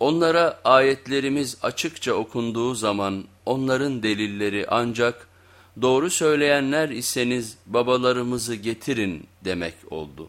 Onlara ayetlerimiz açıkça okunduğu zaman onların delilleri ancak doğru söyleyenler iseniz babalarımızı getirin demek oldu.